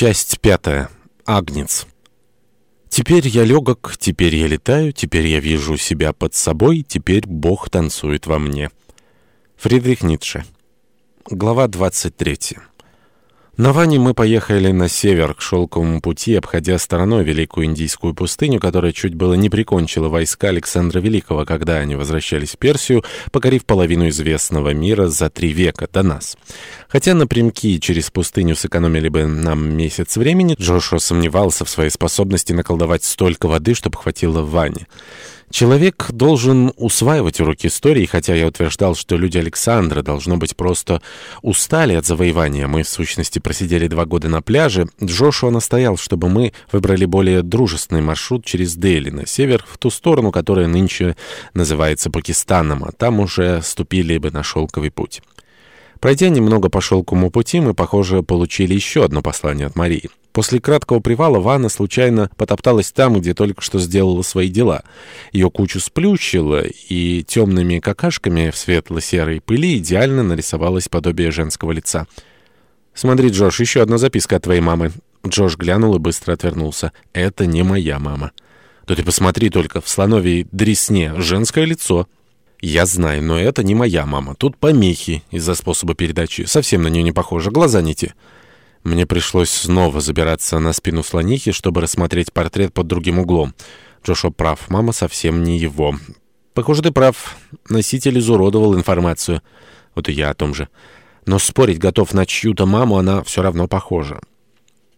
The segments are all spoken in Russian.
Часть пятая. Агнец. Теперь я легок, теперь я летаю, теперь я вижу себя под собой, теперь Бог танцует во мне. Фридрих Ницше. Глава 23. На Ване мы поехали на север к шелковому пути, обходя стороной Великую Индийскую пустыню, которая чуть было не прикончила войска Александра Великого, когда они возвращались в Персию, покорив половину известного мира за три века до нас. Хотя напрямки через пустыню сэкономили бы нам месяц времени, Джошуа сомневался в своей способности наколдовать столько воды, чтобы хватило Ване. Человек должен усваивать уроки истории, хотя я утверждал, что люди Александра, должно быть, просто устали от завоевания. Мы, в сущности, просидели два года на пляже. Джошуа настоял, чтобы мы выбрали более дружественный маршрут через Дели, на север, в ту сторону, которая нынче называется Пакистаном, а там уже ступили бы на шелковый путь. Пройдя немного по шелковому пути, мы, похоже, получили еще одно послание от Марии. После краткого привала Ванна случайно потопталась там, где только что сделала свои дела. Ее кучу сплющило, и темными какашками в светло-серой пыли идеально нарисовалось подобие женского лица. «Смотри, Джош, еще одна записка от твоей мамы». Джош глянул и быстро отвернулся. «Это не моя мама». «Да ты посмотри только, в слоновьей дресне женское лицо». «Я знаю, но это не моя мама. Тут помехи из-за способа передачи. Совсем на нее не похоже. Глаза не те». Мне пришлось снова забираться на спину слонихи, чтобы рассмотреть портрет под другим углом. Джошуа прав, мама совсем не его. Похоже, ты прав. Носитель изуродовал информацию. Вот и я о том же. Но спорить готов на чью-то маму, она все равно похожа.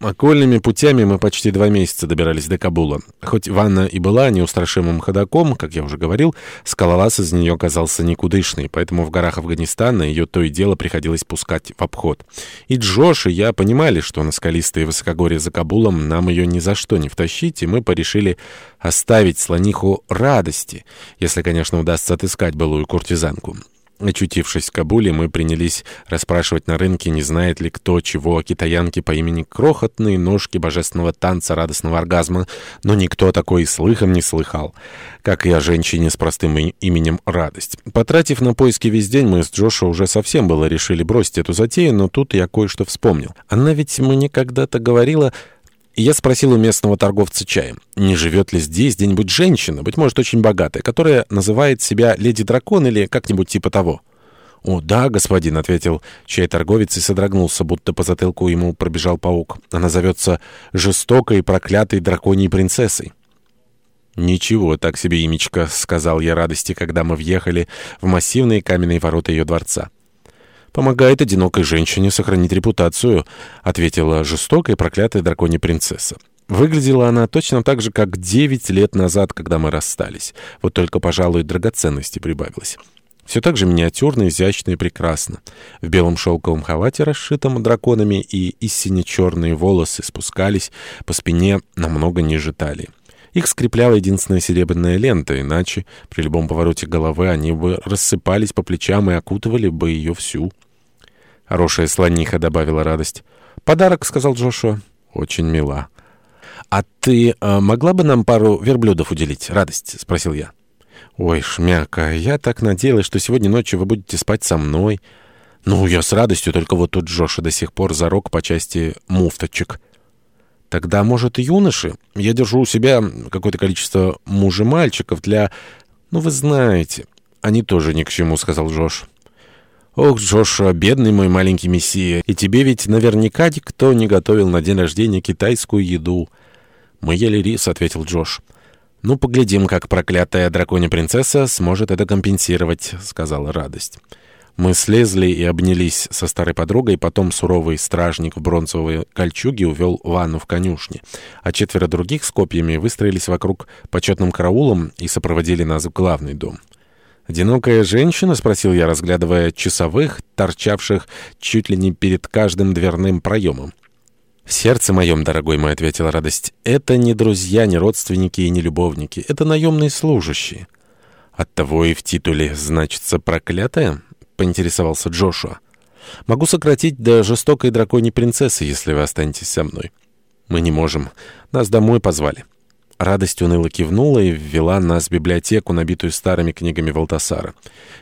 Окольными путями мы почти два месяца добирались до Кабула. Хоть Ванна и была неустрашимым ходаком, как я уже говорил, скалолаз из нее казался никудышный, поэтому в горах Афганистана ее то и дело приходилось пускать в обход. И Джош и я понимали, что на скалистые высокогорье за Кабулом нам ее ни за что не втащить, и мы порешили оставить слониху радости, если, конечно, удастся отыскать былую куртизанку. Очутившись в Кабуле, мы принялись расспрашивать на рынке, не знает ли кто чего о китаянке по имени Крохотные ножки божественного танца радостного оргазма, но никто такой слыхом не слыхал, как и о женщине с простым именем Радость. Потратив на поиски весь день, мы с Джоша уже совсем было решили бросить эту затею, но тут я кое-что вспомнил. Она ведь мне когда-то говорила... И я спросил у местного торговца чаем, не живет ли здесь где-нибудь женщина, быть может, очень богатая, которая называет себя леди-дракон или как-нибудь типа того. «О, да, господин», — ответил чай-торговец и содрогнулся, будто по затылку ему пробежал паук. «Она зовется жестокой проклятой драконьей принцессой». «Ничего, так себе имечко», — сказал я радости, когда мы въехали в массивные каменные ворота ее дворца помогает одинокой женщине сохранить репутацию», — ответила жестокая проклятая драконья принцесса. Выглядела она точно так же, как девять лет назад, когда мы расстались. Вот только, пожалуй, драгоценности прибавилось. Все так же миниатюрно, изящно и прекрасно. В белом шелковом халате, расшитом драконами, и истинно черные волосы спускались по спине намного ниже талии. Их скрепляла единственная серебряная лента, иначе при любом повороте головы они бы рассыпались по плечам и окутывали бы ее всю. Хорошая слониха добавила радость. «Подарок», — сказал Джошуа. «Очень мила». «А ты э, могла бы нам пару верблюдов уделить, радость?» — спросил я. «Ой, шмяка, я так надеялась, что сегодня ночью вы будете спать со мной». «Ну, я с радостью, только вот тут Джоша до сих пор зарок по части муфточек». Тогда, может, юноши? Я держу у себя какое-то количество мужа-мальчиков для... Ну, вы знаете. Они тоже ни к чему, сказал Джош. Ох, Джош, бедный мой маленький мессия. И тебе ведь наверняка никто не готовил на день рождения китайскую еду. Мы ели рис, ответил Джош. «Ну, поглядим, как проклятая драконья принцесса сможет это компенсировать», — сказала радость. Мы слезли и обнялись со старой подругой, потом суровый стражник в бронзовой кольчуге увел ванну в конюшне, а четверо других с копьями выстроились вокруг почетным караулом и сопроводили нас в главный дом. «Одинокая женщина?» — спросил я, разглядывая часовых, торчавших чуть ли не перед каждым дверным проемом. «В сердце моем, дорогой мой», — ответила радость, — «это не друзья, не родственники и не любовники, это наемные служащие». «Оттого и в титуле значится проклятая?» Поинтересовался Джошуа. «Могу сократить до жестокой драконьей принцессы, если вы останетесь со мной». «Мы не можем. Нас домой позвали». Радость уныло кивнула и ввела нас в библиотеку, набитую старыми книгами Валтасара.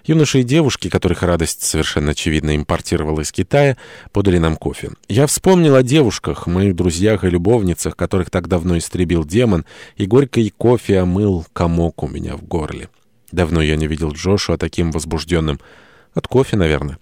Юноши и девушки, которых радость совершенно очевидно импортировала из Китая, подали нам кофе. Я вспомнил о девушках, моих друзьях и любовницах, которых так давно истребил демон, и горький кофе омыл комок у меня в горле. Давно я не видел Джошуа таким возбужденным. От кофе, наверное.